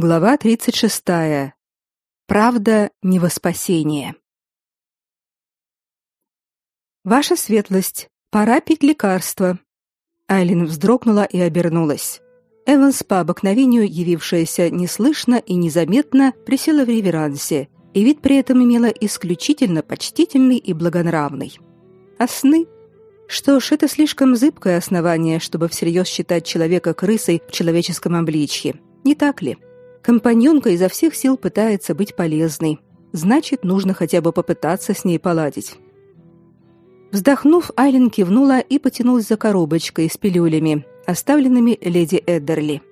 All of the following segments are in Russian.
Глава 36. Правда не во спасение. Ваша светлость, пора пить лекарство. Айлин вздрогнула и обернулась. Эванс по обыкновению, явившаяся неслышно и незаметно, присела в реверансе, и вид при этом имела исключительно почтительный и благонравный. А сны? Что ж, это слишком зыбкое основание, чтобы всерьез считать человека крысой в человеческом обличье. Не так ли? Компаньонка изо всех сил пытается быть полезной. Значит, нужно хотя бы попытаться с ней поладить. Вздохнув, Айлин кивнула и потянулась за коробочкой с пилюлями, оставленными леди Эддерли.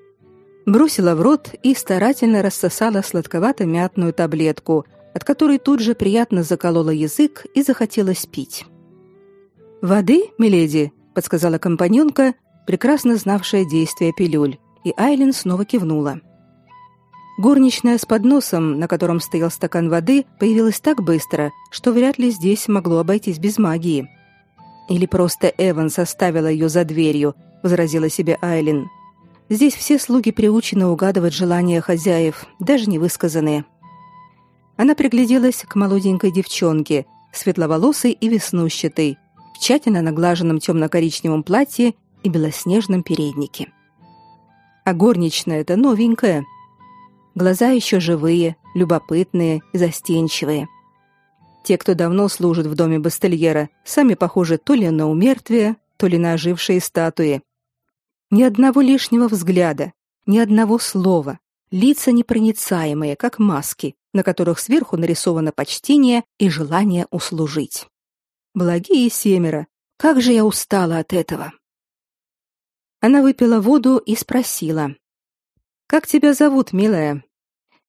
Бросила в рот и старательно рассосала сладковато-мятную таблетку, от которой тут же приятно заколола язык и захотелось пить. «Воды, миледи?» — подсказала компаньонка, прекрасно знавшая действие пилюль, и Айлин снова кивнула. Горничная с подносом, на котором стоял стакан воды, появилась так быстро, что вряд ли здесь могло обойтись без магии. Или просто Эван составила ее за дверью, возразила себе Айлин. Здесь все слуги приучены угадывать желания хозяев, даже невысказанные. Она пригляделась к молоденькой девчонке, светловолосой и веснущатой, в тщательно наглаженном темно-коричневом платье и белоснежном переднике. А горничная-то новенькая – Глаза еще живые, любопытные и застенчивые. Те, кто давно служит в доме Бастельера, сами похожи то ли на умертвие, то ли на ожившие статуи. Ни одного лишнего взгляда, ни одного слова, лица непроницаемые, как маски, на которых сверху нарисовано почтение и желание услужить. Благие семеро, как же я устала от этого. Она выпила воду и спросила: "Как тебя зовут, милая?"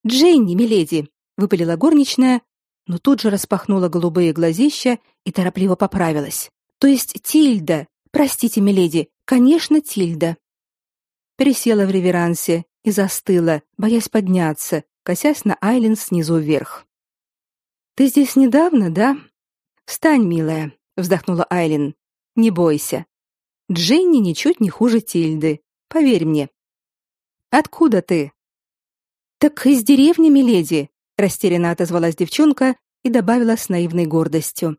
Дженни, миледи, выпалила горничная, но тут же распахнула голубые глазища и торопливо поправилась. То есть Тильда. Простите, миледи, конечно, Тильда. Пересела в реверансе и застыла, боясь подняться, косясь на Айлин снизу вверх. Ты здесь недавно, да? Встань, милая, вздохнула Айлин. Не бойся. Дженни ничуть не хуже Тильды, поверь мне. Откуда ты? Так из деревни, миледи, растерянно отозвалась девчонка и добавила с наивной гордостью: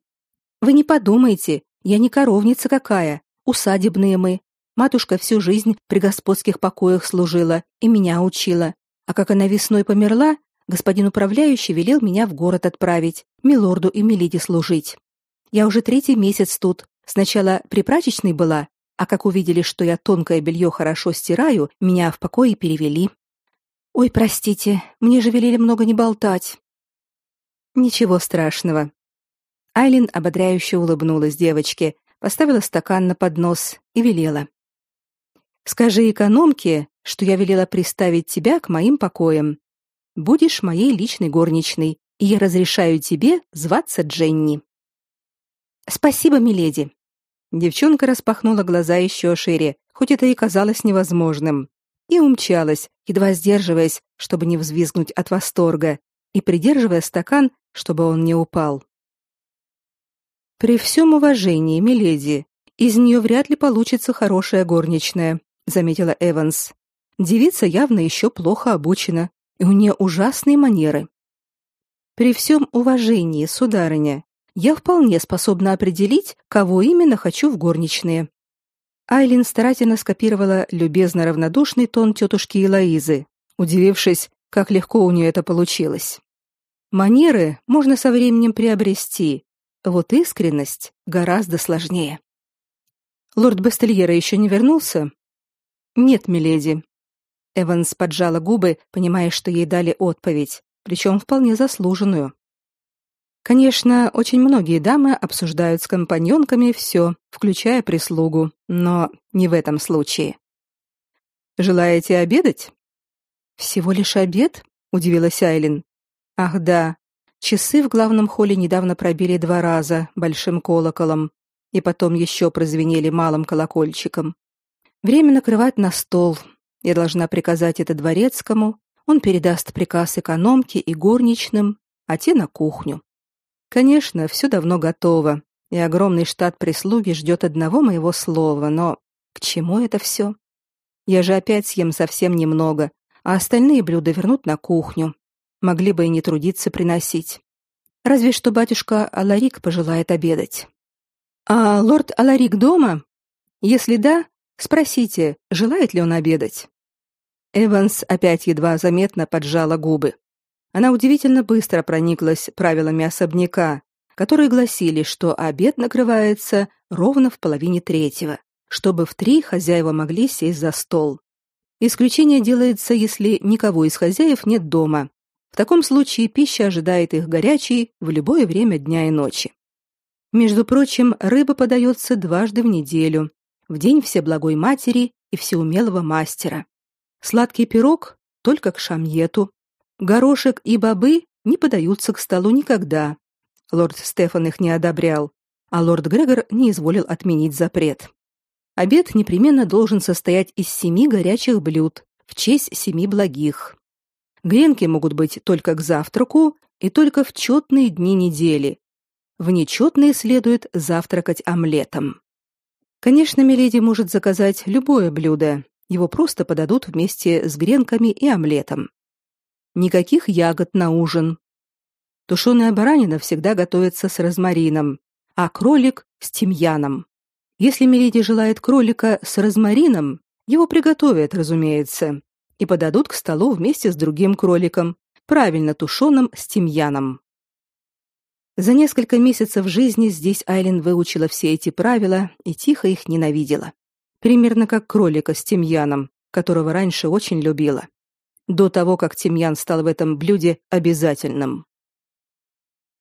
Вы не подумайте, я не коровница какая, усадебные мы. Матушка всю жизнь при господских покоях служила и меня учила. А как она весной померла, господин управляющий велел меня в город отправить, милорду и миледи служить. Я уже третий месяц тут. Сначала при прачечной была, а как увидели, что я тонкое белье хорошо стираю, меня в покое перевели. Ой, простите, мне же велели много не болтать. Ничего страшного. Айлин ободряюще улыбнулась девочке, поставила стакан на поднос и велела: Скажи экономке, что я велела приставить тебя к моим покоям. Будешь моей личной горничной, и я разрешаю тебе зваться Дженни. Спасибо, миледи. Девчонка распахнула глаза еще шире, хоть это и казалось невозможным и умчалась, едва сдерживаясь, чтобы не взвизгнуть от восторга, и придерживая стакан, чтобы он не упал. При всем уважении, миледи, из нее вряд ли получится хорошая горничная, заметила Эванс. Девица явно еще плохо обучена, и у нее ужасные манеры. При всем уважении, сударыня, я вполне способна определить, кого именно хочу в горничные. Айлин старательно скопировала любезно равнодушный тон тетушки Элоизы, удивившись, как легко у нее это получилось. Манеры можно со временем приобрести, вот искренность гораздо сложнее. Лорд Бастельера еще не вернулся? Нет, миледи. Эванс поджала губы, понимая, что ей дали отповедь, причем вполне заслуженную. Конечно, очень многие дамы обсуждают с компаньонками все, включая прислугу, но не в этом случае. Желаете обедать? Всего лишь обед? удивилась Айлин. Ах, да. Часы в главном холле недавно пробили два раза большим колоколом, и потом еще прозвенели малым колокольчиком. Время накрывать на стол. Я должна приказать это дворецкому, он передаст приказ экономке и горничным, а те на кухню. Конечно, все давно готово, и огромный штат прислуги ждет одного моего слова, но к чему это все? Я же опять съем совсем немного, а остальные блюда вернут на кухню. Могли бы и не трудиться приносить. Разве что батюшка Аларик пожелает обедать. А лорд Аларик дома? Если да, спросите, желает ли он обедать. Эванс опять едва заметно поджала губы. Она удивительно быстро прониклась правилами особняка, которые гласили, что обед накрывается ровно в половине третьего, чтобы в три хозяева могли сесть за стол. Исключение делается, если никого из хозяев нет дома. В таком случае пища ожидает их горячей в любое время дня и ночи. Между прочим, рыба подается дважды в неделю, в день Всеблагой Матери и Всеумелого Мастера. Сладкий пирог только к шамьету. Горошек и бобы не подаются к столу никогда. Лорд Стефан их не одобрял, а лорд Грегор не изволил отменить запрет. Обед непременно должен состоять из семи горячих блюд в честь семи благих. Гренки могут быть только к завтраку и только в четные дни недели. В нечетные следует завтракать омлетом. Конечно, миледи может заказать любое блюдо, его просто подадут вместе с гренками и омлетом. Никаких ягод на ужин. Тушеная баранина всегда готовится с розмарином, а кролик с тимьяном. Если Миледи желает кролика с розмарином, его приготовят, разумеется, и подадут к столу вместе с другим кроликом, правильно тушеным с тимьяном. За несколько месяцев жизни здесь Айлин выучила все эти правила и тихо их ненавидела примерно как кролика с тимьяном, которого раньше очень любила. До того, как тимьян стал в этом блюде обязательным.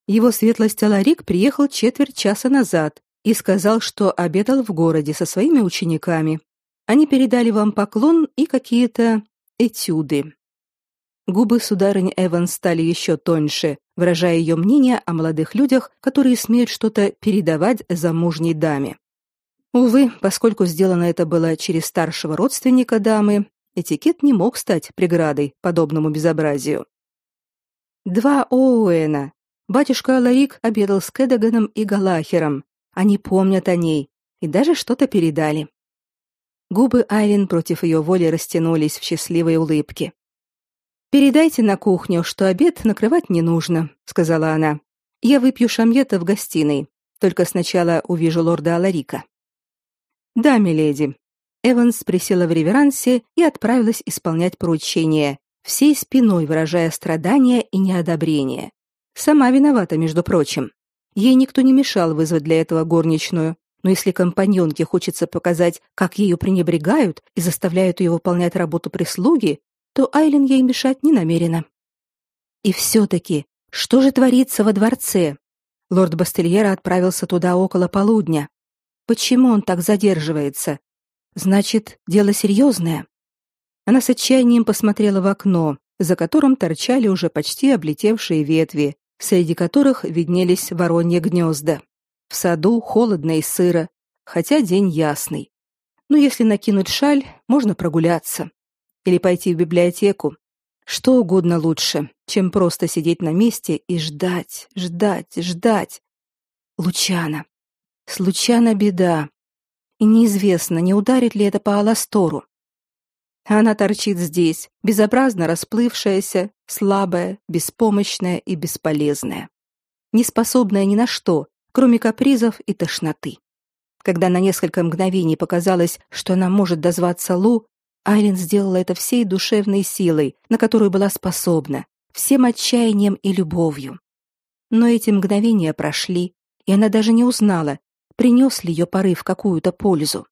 Его светлость Аларик приехал четверть часа назад и сказал, что обедал в городе со своими учениками. Они передали вам поклон и какие-то этюды. Губы сударыни Эван стали еще тоньше, выражая ее мнение о молодых людях, которые смеют что-то передавать замужней даме. Увы, поскольку сделано это было через старшего родственника дамы, этикет не мог стать преградой подобному безобразию. Два Оуэна. Батюшка Аларик обедал с Кэдаганом и Галахером. Они помнят о ней и даже что-то передали. Губы Айлин против ее воли растянулись в счастливой улыбке. «Передайте на кухню, что обед накрывать не нужно», — сказала она. «Я выпью шамьета в гостиной, только сначала увижу лорда Аларика». Да, миледи. Эванс присела в реверансе и отправилась исполнять поручение, всей спиной выражая страдания и неодобрение. Сама виновата, между прочим. Ей никто не мешал вызвать для этого горничную, но если компаньонке хочется показать, как ею пренебрегают и заставляют ее выполнять работу прислуги, то Айлин ей мешать не намерена. И все-таки, что же творится во дворце? Лорд Бастельера отправился туда около полудня. Почему он так задерживается? Значит, дело серьезное. Она с отчаянием посмотрела в окно, за которым торчали уже почти облетевшие ветви, среди которых виднелись вороньи гнезда. В саду холодно и сыро, хотя день ясный. Но если накинуть шаль, можно прогуляться или пойти в библиотеку. Что угодно лучше, чем просто сидеть на месте и ждать, ждать, ждать. Лучана. Случайно беда. И неизвестно, не ударит ли это по Аластору. Она торчит здесь, безобразно расплывшаяся, слабая, беспомощная и бесполезная. Неспособная ни на что, кроме капризов и тошноты. Когда на несколько мгновений показалось, что она может дозваться Лу, Айлин сделала это всей душевной силой, на которую была способна, всем отчаянием и любовью. Но эти мгновения прошли, и она даже не узнала, принес ли ее порыв какую-то пользу.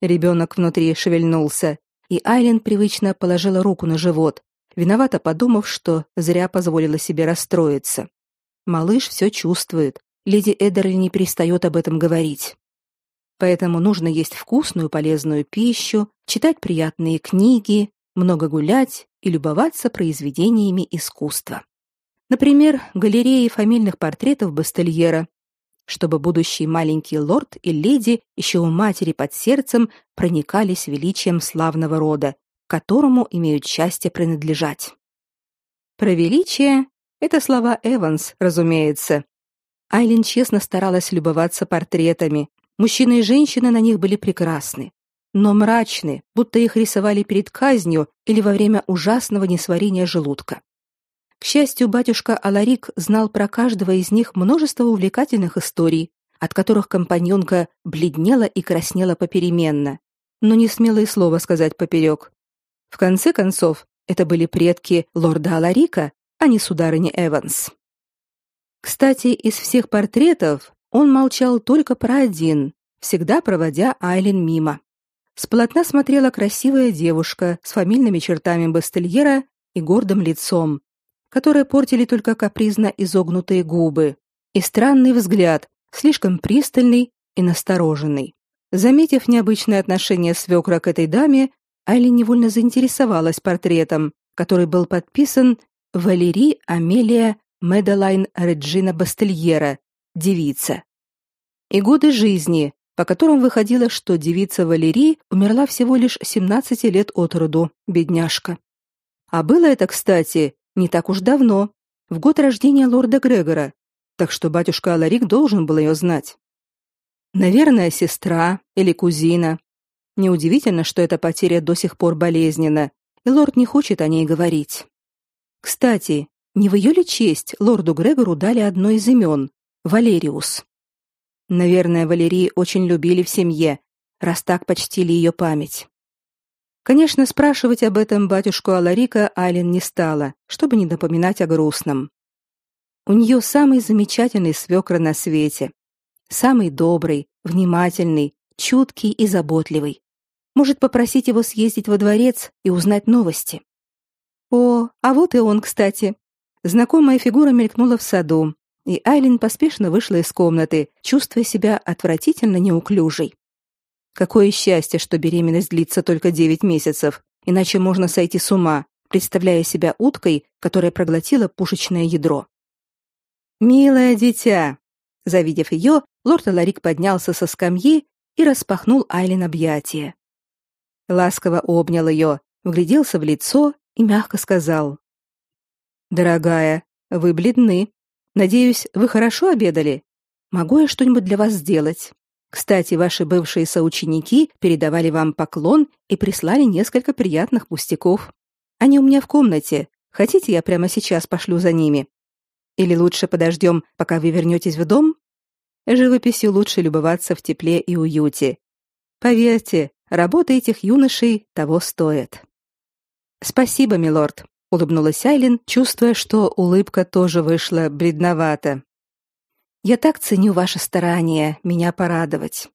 Ребенок внутри шевельнулся, и Айлен привычно положила руку на живот, виновато подумав, что зря позволила себе расстроиться. Малыш все чувствует, леди Эдерли не перестает об этом говорить. Поэтому нужно есть вкусную полезную пищу, читать приятные книги, много гулять и любоваться произведениями искусства. Например, галереи фамильных портретов Бастельера чтобы будущий маленький лорд и леди еще у матери под сердцем проникались величием славного рода, которому имеют счастье принадлежать. Про величие это слова Эванс, разумеется. Айлин честно старалась любоваться портретами. Мужчины и женщины на них были прекрасны. но мрачны, будто их рисовали перед казнью или во время ужасного несварения желудка. К счастью, батюшка Аларик знал про каждого из них множество увлекательных историй, от которых компаньонка бледнела и краснела попеременно, но не смела и слова сказать поперек. В конце концов, это были предки лорда Аларика, а не сударыни Эванс. Кстати, из всех портретов он молчал только про один, всегда проводя Айлин мимо. С полотна смотрела красивая девушка с фамильными чертами бастельера и гордым лицом, которые портили только капризно изогнутые губы и странный взгляд, слишком пристальный и настороженный. Заметив необычное отношение свекра к этой даме, Айлин невольно заинтересовалась портретом, который был подписан Валерий Амелия Медалайн Реджина Бастельера, девица. И годы жизни, по которым выходило, что девица Валерий умерла всего лишь 17 лет от роду, бедняжка. А было это, кстати, не так уж давно, в год рождения лорда Грегора, так что батюшка Аларик должен был ее знать. Наверное, сестра или кузина. Неудивительно, что эта потеря до сих пор болезненна, и лорд не хочет о ней говорить. Кстати, не в ее ли честь лорду Грегору дали одно из имен — Валериус? Наверное, Валерии очень любили в семье, раз так почтили ее память. Конечно, спрашивать об этом батюшку Аларика Ален не стала, чтобы не напоминать о грустном. У нее самый замечательный свекр на свете. Самый добрый, внимательный, чуткий и заботливый. Может попросить его съездить во дворец и узнать новости. О, а вот и он, кстати. Знакомая фигура мелькнула в саду, и Айлин поспешно вышла из комнаты, чувствуя себя отвратительно неуклюжей. Какое счастье, что беременность длится только девять месяцев, иначе можно сойти с ума, представляя себя уткой, которая проглотила пушечное ядро. «Милое дитя!» Завидев ее, лорд Аларик поднялся со скамьи и распахнул Айлин объятия. Ласково обнял ее, вгляделся в лицо и мягко сказал: Дорогая, вы бледны. Надеюсь, вы хорошо обедали? Могу я что-нибудь для вас сделать? Кстати, ваши бывшие соученики передавали вам поклон и прислали несколько приятных пустяков. Они у меня в комнате. Хотите, я прямо сейчас пошлю за ними? Или лучше подождем, пока вы вернетесь в дом? Живописью лучше любоваться в тепле и уюте. Поверьте, работа этих юношей того стоит. Спасибо, милорд улыбнулась Айлин, чувствуя, что улыбка тоже вышла бредновато. Я так ценю ваше старание меня порадовать.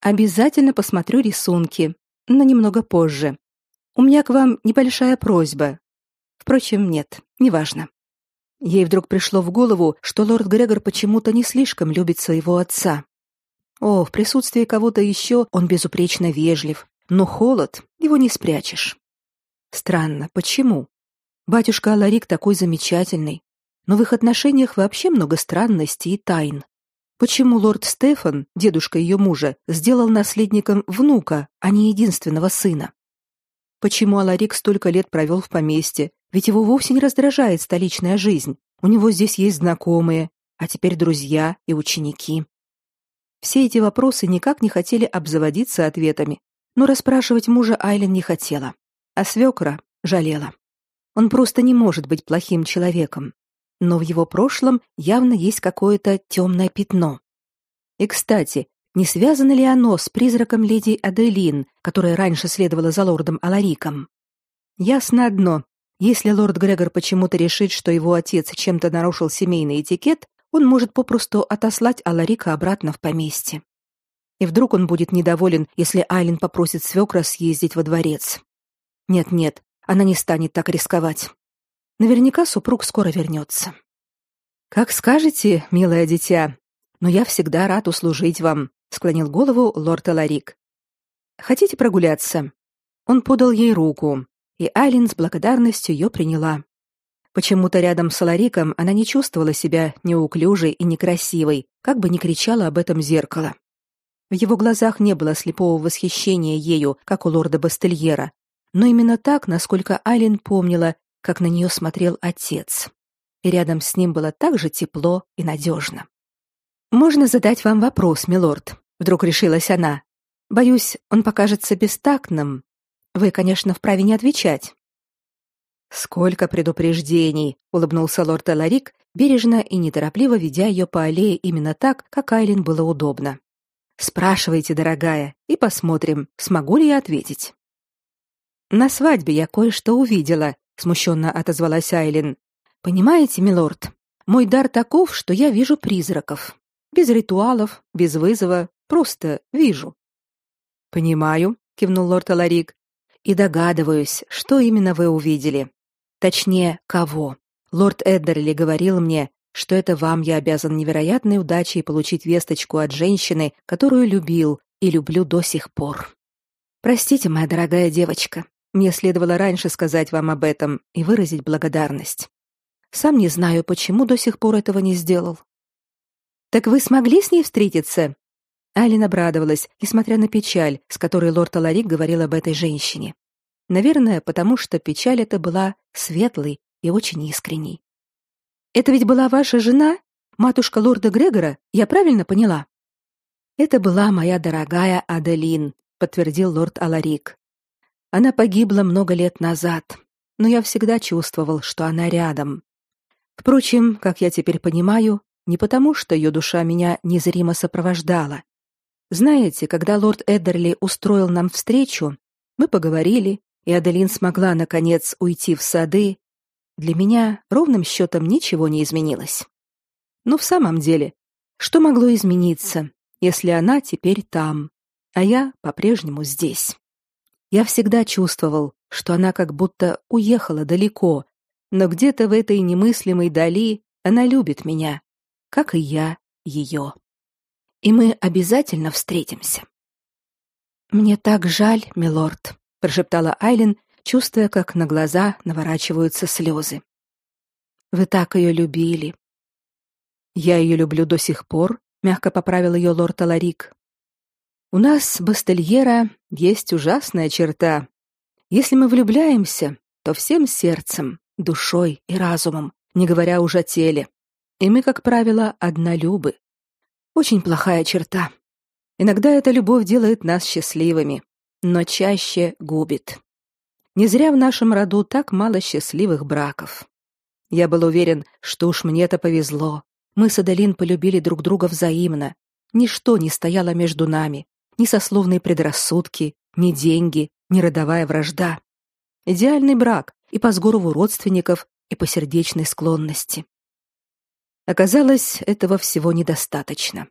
Обязательно посмотрю рисунки, но немного позже. У меня к вам небольшая просьба. Впрочем, нет, неважно. Ей вдруг пришло в голову, что лорд Грегор почему-то не слишком любит своего отца. О, в присутствии кого-то еще он безупречно вежлив, но холод его не спрячешь. Странно, почему? Батюшка Аларик такой замечательный, но в их отношениях вообще много странностей и тайн. Почему лорд Стефан, дедушка ее мужа, сделал наследником внука, а не единственного сына? Почему Аларик столько лет провел в поместье, ведь его вовсе не раздражает столичная жизнь. У него здесь есть знакомые, а теперь друзья и ученики. Все эти вопросы никак не хотели обзаводиться ответами, но расспрашивать мужа Айлен не хотела, а свекра жалела. Он просто не может быть плохим человеком. Но в его прошлом явно есть какое-то темное пятно. И, кстати, не связано ли оно с призраком леди Аделин, которая раньше следовала за лордом Алариком? Ясно одно. Если лорд Грегор почему-то решит, что его отец чем-то нарушил семейный этикет, он может попросту отослать Аларика обратно в поместье. И вдруг он будет недоволен, если Айлин попросит свекра съездить во дворец. Нет-нет, она не станет так рисковать. Наверняка супруг скоро вернется. Как скажете, милое дитя, но я всегда рад услужить вам, склонил голову лорд Аларик. Хотите прогуляться? Он подал ей руку, и Айлин с благодарностью ее приняла. Почему-то рядом с Алариком она не чувствовала себя неуклюжей и некрасивой, как бы ни кричала об этом зеркало. В его глазах не было слепого восхищения ею, как у лорда Бастельера, но именно так, насколько Айлин помнила, как на нее смотрел отец. И рядом с ним было так же тепло и надежно. «Можно задать вам вопрос, милорд?» — вдруг решилась она. Боюсь, он покажется бестактным. Вы, конечно, вправе не отвечать. Сколько предупреждений, улыбнулся лорд Эларик, бережно и неторопливо ведя ее по аллее именно так, как Айлин было удобно. Спрашивайте, дорогая, и посмотрим, смогу ли я ответить. На свадьбе я кое-что увидела, смущенно отозвалась Айлин. Понимаете, милорд, мой дар таков, что я вижу призраков. Без ритуалов, без вызова, просто вижу. Понимаю, кивнул лорд Аларик. И догадываюсь, что именно вы увидели. Точнее, кого. Лорд Эддерли говорил мне, что это вам я обязан невероятной удачей получить весточку от женщины, которую любил и люблю до сих пор. Простите, моя дорогая девочка, мне следовало раньше сказать вам об этом и выразить благодарность. Сам не знаю, почему до сих пор этого не сделал. Так вы смогли с ней встретиться? Алина обрадовалась, несмотря на печаль, с которой лорд Аларик говорил об этой женщине. Наверное, потому что печаль эта была светлой и очень искренней. Это ведь была ваша жена, матушка лорда Грегора, я правильно поняла? Это была моя дорогая Аделин, подтвердил лорд Аларик. Она погибла много лет назад, но я всегда чувствовал, что она рядом. Впрочем, как я теперь понимаю, не потому, что ее душа меня незримо сопровождала. Знаете, когда лорд Эддерли устроил нам встречу, мы поговорили, и Аделин смогла наконец уйти в сады для меня ровным счетом ничего не изменилось. Но в самом деле, что могло измениться, если она теперь там, а я по-прежнему здесь? Я всегда чувствовал, что она как будто уехала далеко, но где-то в этой немыслимой дали она любит меня, как и я ее. И мы обязательно встретимся. Мне так жаль, милорд, прошептала Айлин, чувствуя, как на глаза наворачиваются слезы. Вы так ее любили. Я ее люблю до сих пор, мягко поправил ее лорд Аларик. У нас, Бастельера, есть ужасная черта. Если мы влюбляемся, то всем сердцем, душой и разумом, не говоря уже о теле. И мы, как правило, однолюбы. Очень плохая черта. Иногда эта любовь делает нас счастливыми, но чаще губит. Не зря в нашем роду так мало счастливых браков. Я был уверен, что уж мне-то повезло. Мы с Аделин полюбили друг друга взаимно. Ничто не стояло между нами, ни сословные предрассудки, ни деньги, ни родовая вражда. Идеальный брак и по сговору родственников, и по сердечной склонности. Оказалось, этого всего недостаточно.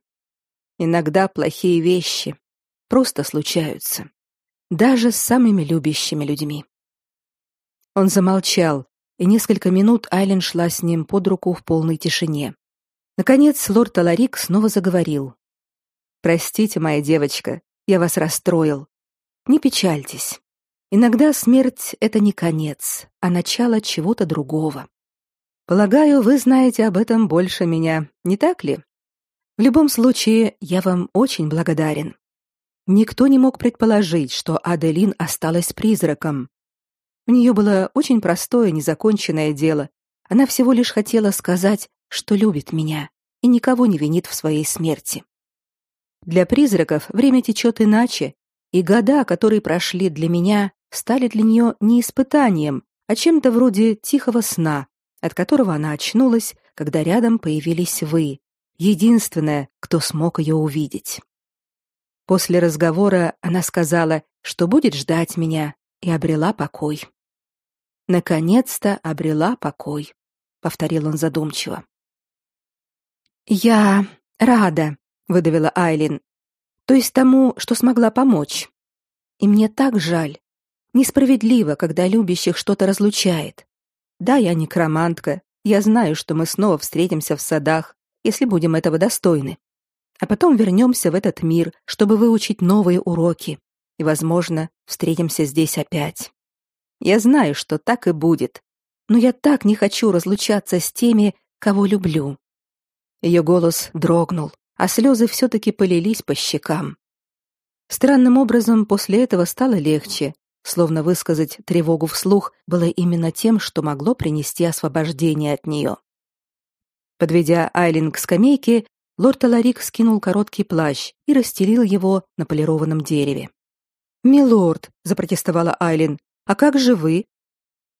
Иногда плохие вещи просто случаются, даже с самыми любящими людьми. Он замолчал, и несколько минут Айлен шла с ним под руку в полной тишине. Наконец лорд Таларик снова заговорил. «Простите, моя девочка, я вас расстроил. Не печальтесь. Иногда смерть — это не конец, а начало чего-то другого. Полагаю, вы знаете об этом больше меня, не так ли? В любом случае, я вам очень благодарен. Никто не мог предположить, что Аделин осталась призраком, у нее было очень простое, незаконченное дело. Она всего лишь хотела сказать, что любит меня и никого не винит в своей смерти. Для призраков время течет иначе, и года, которые прошли для меня, стали для нее не испытанием, а чем-то вроде тихого сна, от которого она очнулась, когда рядом появились вы, единственная, кто смог ее увидеть. После разговора она сказала, что будет ждать меня, и обрела покой. Наконец-то обрела покой, повторил он задумчиво. Я рада, выдавила Айлин. То есть тому, что смогла помочь. И мне так жаль. Несправедливо, когда любящих что-то разлучает. Да, я некромантка. Я знаю, что мы снова встретимся в садах, если будем этого достойны. А потом вернемся в этот мир, чтобы выучить новые уроки и, возможно, встретимся здесь опять. Я знаю, что так и будет, но я так не хочу разлучаться с теми, кого люблю. Ее голос дрогнул, а слезы все-таки полились по щекам. Странным образом после этого стало легче, словно высказать тревогу вслух было именно тем, что могло принести освобождение от нее. Подведя Айлин к скамейке, лорд Аларик скинул короткий плащ и расстелил его на полированном дереве. "Милорд", запротестовала Айлин. "А как же вы?"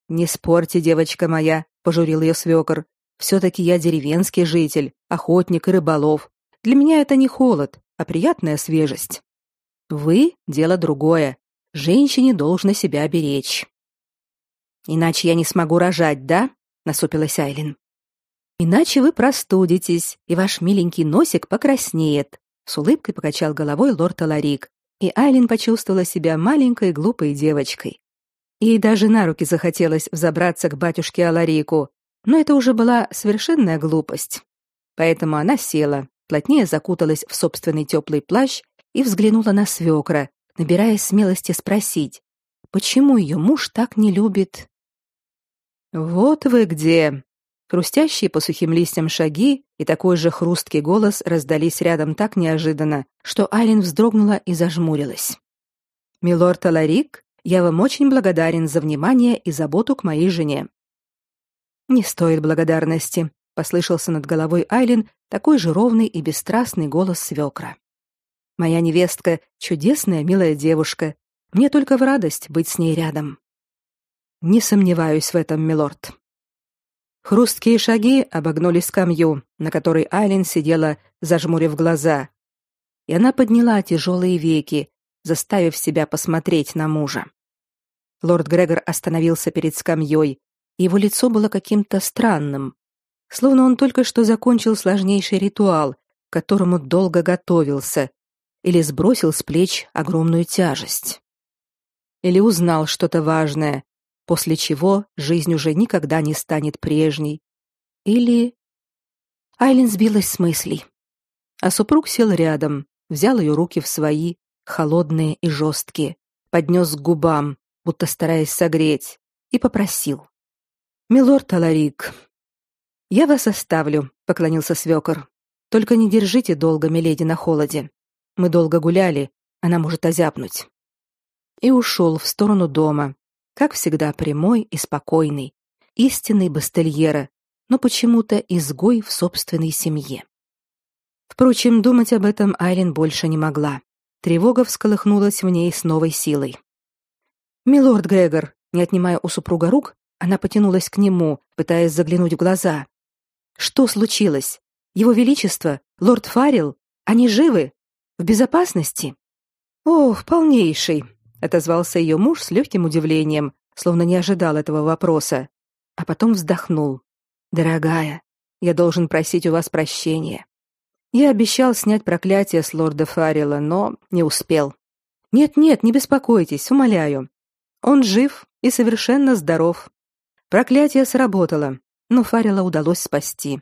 "Не спорьте, девочка моя", пожурил ее свекор. все таки я деревенский житель, охотник и рыболов. Для меня это не холод, а приятная свежесть. Вы дело другое. Женщине должно себя беречь. Иначе я не смогу рожать, да? насупилась Айлин. Иначе вы простудитесь, и ваш миленький носик покраснеет, с улыбкой покачал головой лорд Аларик, и Айлин почувствовала себя маленькой глупой девочкой. Ей даже на руки захотелось взобраться к батюшке Аларику, но это уже была совершенная глупость. Поэтому она села, плотнее закуталась в собственный теплый плащ и взглянула на свекра, набираясь смелости спросить, почему ее муж так не любит. «Вот вы где!» Хрустящие по сухим листьям шаги и такой же хрусткий голос раздались рядом так неожиданно, что Айлин вздрогнула и зажмурилась. «Милорд Аларик, я вам очень благодарен за внимание и заботу к моей жене». «Не стоит благодарности», — послышался над головой Айлин такой же ровный и бесстрастный голос свекра. «Моя невестка — чудесная, милая девушка. Мне только в радость быть с ней рядом». «Не сомневаюсь в этом, милорд», Хрусткие шаги обогнули скамью, на которой Айлин сидела, зажмурив глаза. И она подняла тяжелые веки, заставив себя посмотреть на мужа. Лорд Грегор остановился перед скамьей, его лицо было каким-то странным, словно он только что закончил сложнейший ритуал, к которому долго готовился, или сбросил с плеч огромную тяжесть. Или узнал что-то важное, после чего жизнь уже никогда не станет прежней. Или Айлин сбилась с мыслей. А супруг сел рядом, взял ее руки в свои, холодные и жесткие, поднес к губам, будто стараясь согреть, и попросил: "Милорд Таларик, я вас оставлю", поклонился свекор. "Только не держите долго миледи на холоде. Мы долго гуляли, она может озябнуть". И ушел в сторону дома, как всегда прямой и спокойный, истинный бастельера, но почему-то изгой в собственной семье. Впрочем, думать об этом Айлин больше не могла. Тревога всколыхнулась в ней с новой силой. Милорд Грегор, не отнимая у супруга рук, она потянулась к нему, пытаясь заглянуть в глаза. Что случилось? Его величество, лорд Фарил, они живы? В безопасности? О, полнейший, отозвался ее муж с легким удивлением, словно не ожидал этого вопроса, а потом вздохнул. Дорогая, я должен просить у вас прощения. Я обещал снять проклятие с лорда Фаррелла, но не успел. Нет-нет, не беспокойтесь, умоляю. Он жив и совершенно здоров. Проклятие сработало, но Фаррелла удалось спасти.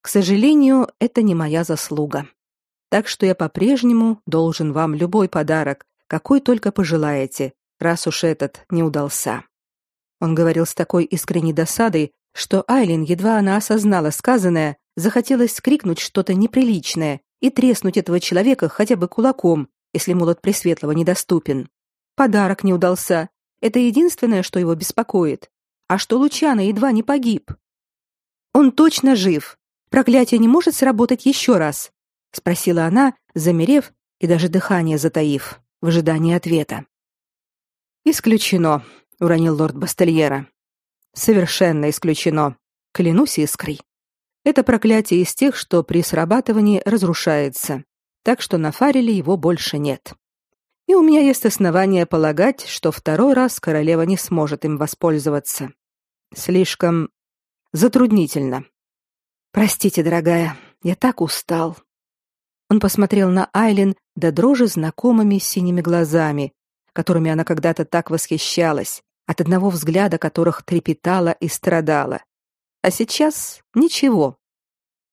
К сожалению, это не моя заслуга. Так что я по-прежнему должен вам любой подарок, какой только пожелаете, раз уж этот не удался. Он говорил с такой искренней досадой, что Айлин, едва она осознала сказанное, захотелось крикнуть что-то неприличное и треснуть этого человека хотя бы кулаком, если молот Пресветлого недоступен. Подарок не удался. Это единственное, что его беспокоит. А что Лучано едва не погиб? Он точно жив. Проклятие не может сработать еще раз, спросила она, замерев и даже дыхание затаив в ожидании ответа. Исключено, уронил лорд Бастельера. Совершенно исключено. Клянусь искрой. Это проклятие из тех, что при срабатывании разрушается, так что на Фареле его больше нет. И у меня есть основания полагать, что второй раз королева не сможет им воспользоваться. Слишком затруднительно. Простите, дорогая, я так устал. Он посмотрел на Айлин до дрожи знакомыми синими глазами, которыми она когда-то так восхищалась, от одного взгляда которых трепетала и страдала. А сейчас ничего.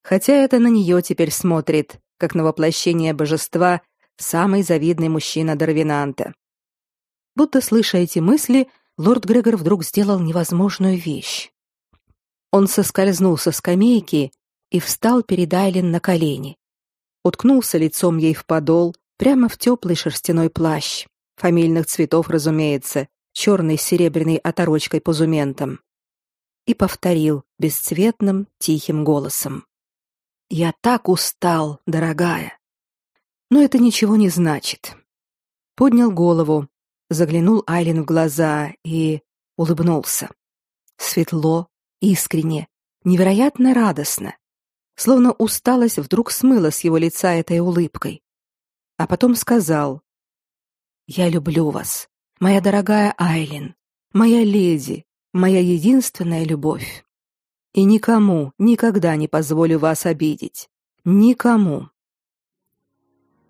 Хотя это на нее теперь смотрит, как на воплощение божества, самый завидный мужчина Дарвинанта. Будто слыша эти мысли, лорд Грегор вдруг сделал невозможную вещь. Он соскользнул со скамейки и встал перед Айлин на колени уткнулся лицом ей в подол, прямо в теплый шерстяной плащ, фамильных цветов, разумеется, черной с серебряной оторочкой позументом, и повторил бесцветным тихим голосом: Я так устал, дорогая. Но это ничего не значит. Поднял голову, заглянул Айлин в глаза и улыбнулся. Светло, искренне, невероятно радостно. Словно усталость вдруг смыла с его лица этой улыбкой. А потом сказал: "Я люблю вас, моя дорогая Айлин, моя леди, моя единственная любовь и никому никогда не позволю вас обидеть. Никому.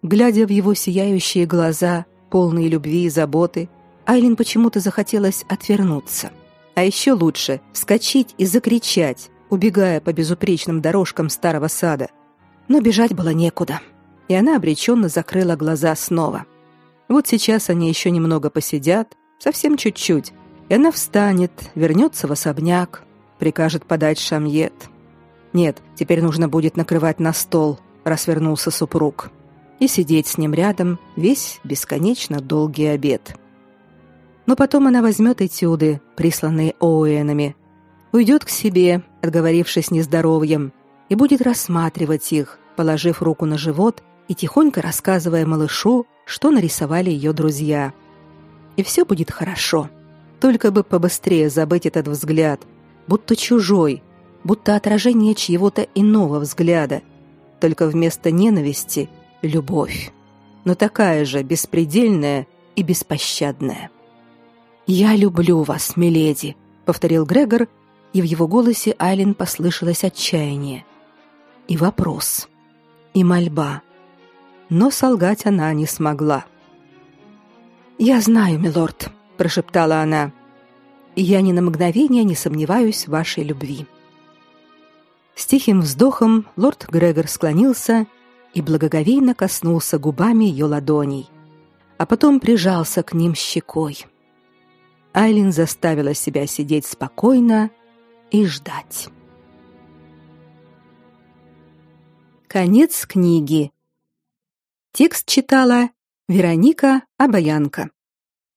Глядя в его сияющие глаза, полные любви и заботы, Айлин почему-то захотелось отвернуться. А еще лучше вскочить и закричать, убегая по безупречным дорожкам старого сада. Но бежать было некуда, и она обреченно закрыла глаза снова. Вот сейчас они еще немного посидят, совсем чуть-чуть, и она встанет, вернется в особняк, прикажет подать шамьет. Нет, теперь нужно будет накрывать на стол, расвернулся супруг, и сидеть с ним рядом весь бесконечно долгий обед. Но потом она возьмет этюды, присланные Оуэнами, уйдет к себе, отговорившись нездоровьем, и будет рассматривать их, положив руку на живот и тихонько рассказывая малышу, что нарисовали ее друзья. И все будет хорошо. Только бы побыстрее забыть этот взгляд, будто чужой, будто отражение чьего-то иного взгляда, только вместо ненависти любовь, но такая же беспредельная и беспощадная. Я люблю вас, миледи, повторил Грегор, и в его голосе Айлин послышалось отчаяние. И вопрос, и мольба. Но солгать она не смогла. Я знаю, милорд, прошептала она я ни на мгновение не сомневаюсь в вашей любви. С тихим вздохом лорд Грегор склонился и благоговейно коснулся губами ее ладоней, а потом прижался к ним щекой. Айлин заставила себя сидеть спокойно и ждать. Конец книги. Текст читала Вероника Обаянка.